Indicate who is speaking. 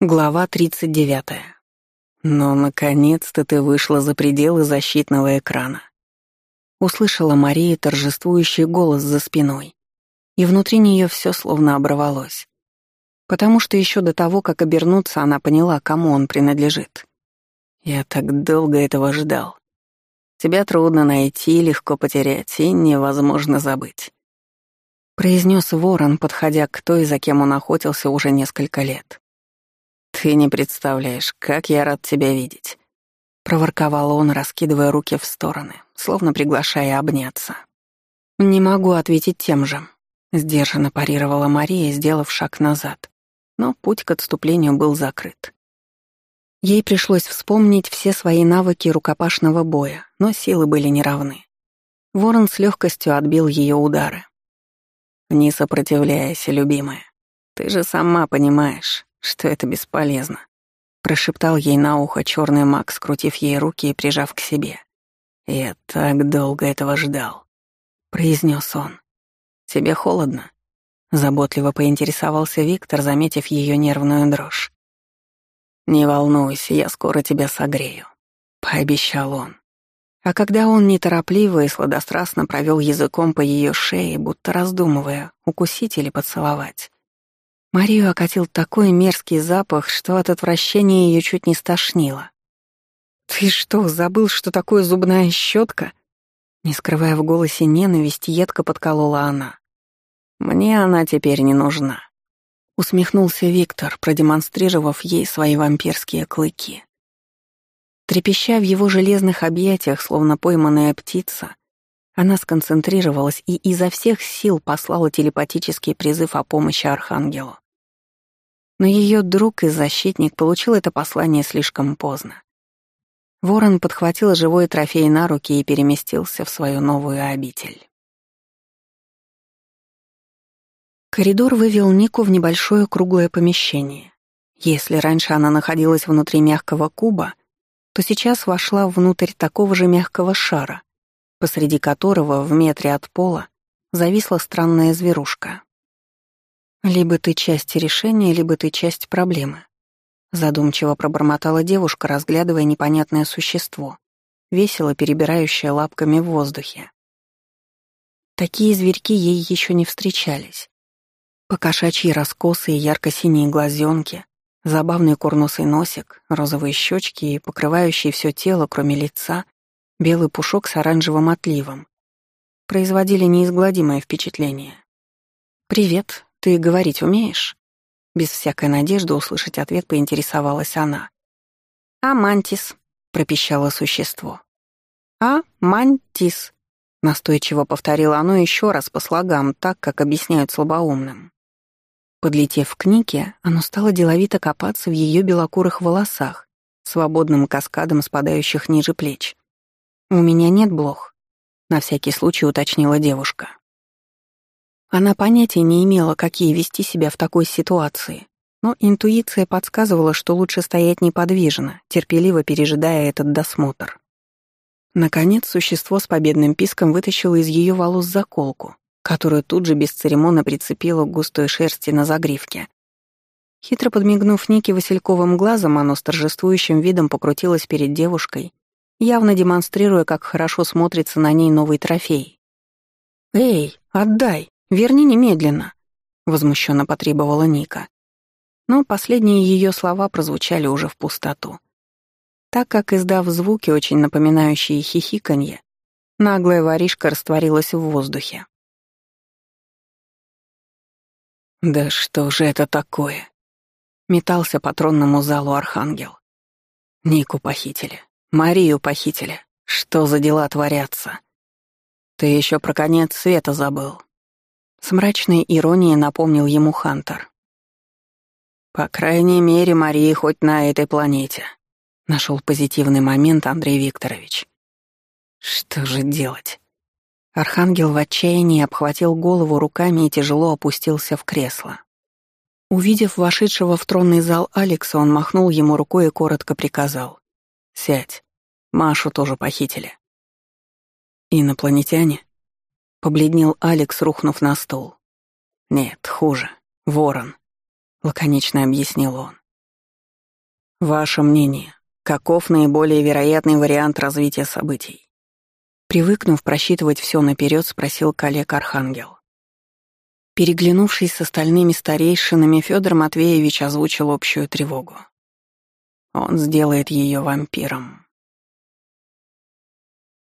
Speaker 1: Глава 39. «Но, наконец-то ты вышла за пределы защитного экрана». Услышала Мария торжествующий голос за спиной, и внутри нее все словно оборвалось. Потому что еще до того, как обернуться, она поняла, кому он принадлежит. «Я так долго этого ждал. Тебя трудно найти, легко потерять и невозможно забыть», — произнес ворон, подходя к той, за кем он охотился уже несколько лет. «Ты не представляешь, как я рад тебя видеть», — проворковал он, раскидывая руки в стороны, словно приглашая обняться. «Не могу ответить тем же», — сдержанно парировала Мария, сделав шаг назад. Но путь к отступлению был закрыт. Ей пришлось вспомнить все свои навыки рукопашного боя, но силы были неравны. Ворон с легкостью отбил ее удары. «Не сопротивляйся, любимая. Ты же сама понимаешь, что это бесполезно. Прошептал ей на ухо черный маг, скрутив ей руки и прижав к себе. «Я так долго этого ждал», — произнес он. «Тебе холодно?» Заботливо поинтересовался Виктор, заметив ее нервную дрожь. «Не волнуйся, я скоро тебя согрею», — пообещал он. А когда он неторопливо и сладострастно провел языком по ее шее, будто раздумывая, укусить или поцеловать, Марию окатил такой мерзкий запах, что от отвращения ее чуть не стошнило. «Ты что, забыл, что такое зубная щетка? Не скрывая в голосе ненависть, едко подколола она. «Мне она теперь не нужна», — усмехнулся Виктор, продемонстрировав ей свои вампирские клыки. Трепеща в его железных объятиях, словно пойманная птица, она сконцентрировалась и изо всех сил послала телепатический призыв о помощи Архангелу. Но ее друг и защитник получил это послание слишком поздно. Ворон подхватил живой трофей на руки и переместился в свою новую обитель. Коридор вывел Нику в небольшое круглое помещение. Если раньше она находилась внутри мягкого куба, то сейчас вошла внутрь такого же мягкого шара, посреди которого в метре от пола зависла странная зверушка. «Либо ты часть решения, либо ты часть проблемы», — задумчиво пробормотала девушка, разглядывая непонятное существо, весело перебирающее лапками в воздухе. Такие зверьки ей еще не встречались. Покошачьи раскосы и ярко-синие глазенки, забавный курносый носик, розовые щечки и покрывающий все тело, кроме лица, белый пушок с оранжевым отливом, производили неизгладимое впечатление. «Привет», «Ты говорить умеешь?» Без всякой надежды услышать ответ поинтересовалась она. «Амантис», — пропищало существо. «А-мантис», — настойчиво повторило оно еще раз по слогам, так, как объясняют слабоумным. Подлетев к Нике, оно стало деловито копаться в ее белокурых волосах, свободным каскадом спадающих ниже плеч. «У меня нет блох», — на всякий случай уточнила девушка. Она понятия не имела, какие вести себя в такой ситуации, но интуиция подсказывала, что лучше стоять неподвижно, терпеливо пережидая этот досмотр. Наконец, существо с победным писком вытащило из ее волос заколку, которую тут же бесцеремонно прицепило к густой шерсти на загривке. Хитро подмигнув Нике васильковым глазом, оно с торжествующим видом покрутилось перед девушкой, явно демонстрируя, как хорошо смотрится на ней новый трофей. «Эй, отдай!» «Верни немедленно», — возмущенно потребовала Ника. Но последние ее слова прозвучали уже в пустоту. Так как, издав звуки, очень напоминающие хихиканье, наглая воришка растворилась в воздухе. «Да что же это такое?» — метался по тронному залу архангел. «Нику похитили, Марию похитили. Что за дела творятся? Ты еще про конец света забыл, с мрачной иронией напомнил ему Хантер. «По крайней мере, Мария хоть на этой планете», — нашел позитивный момент Андрей Викторович. «Что же делать?» Архангел в отчаянии обхватил голову руками и тяжело опустился в кресло. Увидев вошедшего в тронный зал Алекса, он махнул ему рукой и коротко приказал. «Сядь. Машу тоже похитили». «Инопланетяне?» Побледнел Алекс, рухнув на стол. «Нет, хуже. Ворон», — лаконично объяснил он. Ваше мнение, каков наиболее вероятный вариант развития событий? Привыкнув просчитывать все наперед, спросил коллег Архангел. Переглянувшись с остальными старейшинами, Федор Матвеевич озвучил общую тревогу. Он сделает ее вампиром.